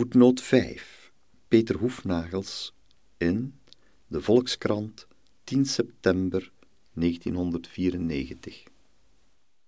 Voetnoot 5. Peter Hoefnagels in de Volkskrant 10 september 1994.